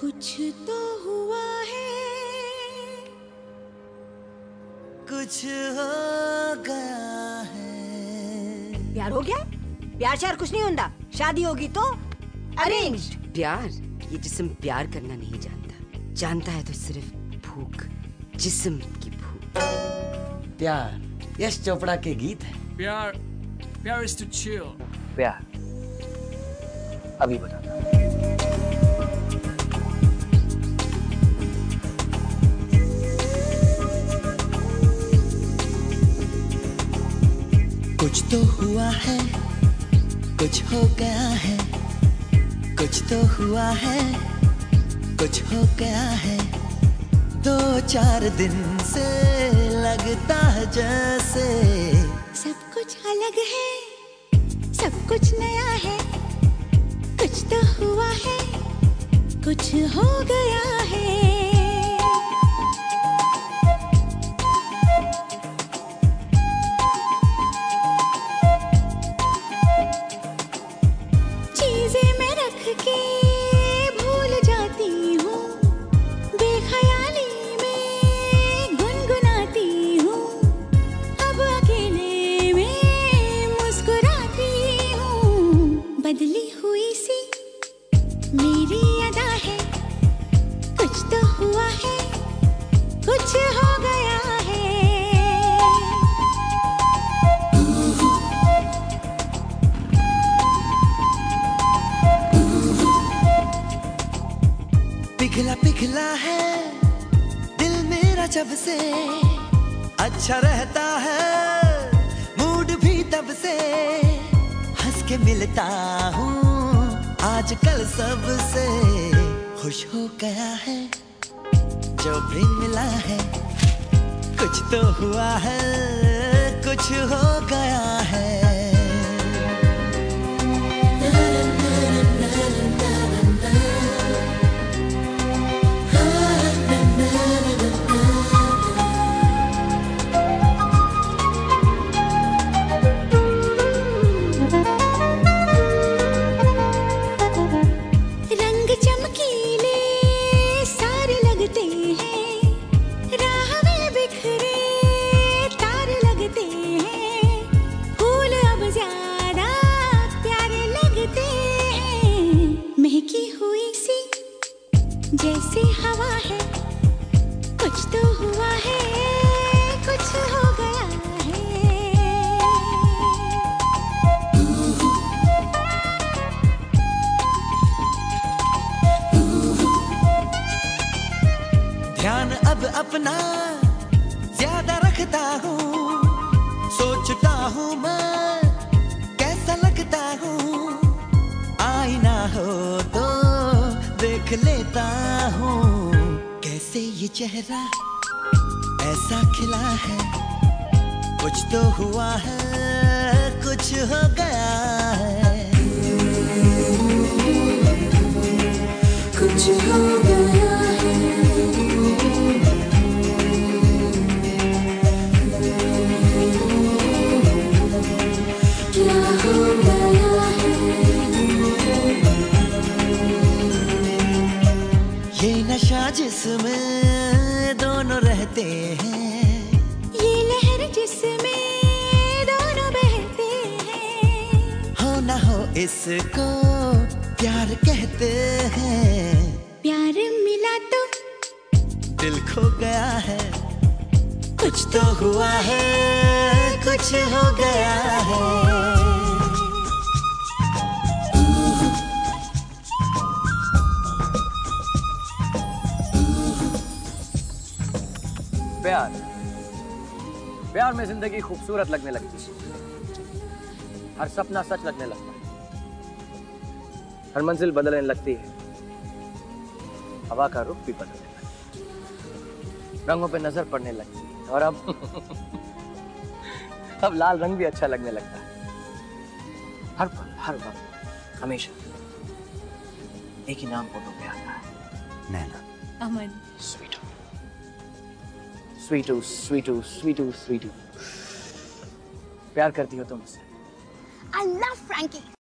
कुछ तो हुआ है। कुछ हो गया है। प्यार हो गया? प्यार शार कुछ नहीं होता शादी होगी तो अरेंज प्यार ये जिस्म प्यार करना नहीं जानता। जानता है तो सिर्फ़ भूख जिस्म की भूख। प्यार यश चोपड़ा के गीत है। प्यार प्यार is to chill. प्यार। अभी बताता कुछ तो हुआ है, कुछ हो गया है, कुछ तो हुआ है, कुछ हो गया है। दो चार दिन से लगता है जैसे सब कुछ अलग है, सब कुछ नया है, कुछ तो हुआ है, कुछ हो गया है। पिघला पिघला है, दिल मेरा जब से अच्छा रहता है मूड भी तब से हंस के मिलता हूँ। आजकल सबसे खुश हो गया है, जो भी मिला है, कुछ तो हुआ है, कुछ हो गया है। हूँ, सोचता हूँ मैं, कैसा लगता हूँ। आईना हो तो देख लेता हूँ, कैसे ये चेहरा ऐसा खिला है। कुछ तो हुआ है, कुछ हो जिसमें दोनों रहते हैं। ये लहर जिसमें दोनों बहते हैं। हो ना हो इसको प्यार कहते हैं। प्यार मिला तो दिल खो गया है कुछ तो हुआ है कुछ हो गया है। प्यार। प्यार में ज़िंदगी खूबसूरत लगने लगती है। हर सपना सच लगने लगता है। हर मंजिल बदलने लगती है। हवा का रुख भी बदलने लगता है। रंगों पे नज़र पड़ने लगती है। और अब अब लाल रंग भी अच्छा लगने लगता है। हर पल हर वक्त हमेशा। एक ही नाम फ़ोटो पे आता है। नैना। अमन। स्वीटू। स्वीटू स्वीटू स्वीटू स्वीटू प्यार करती हो तुम मुझसे आई लव Frankie.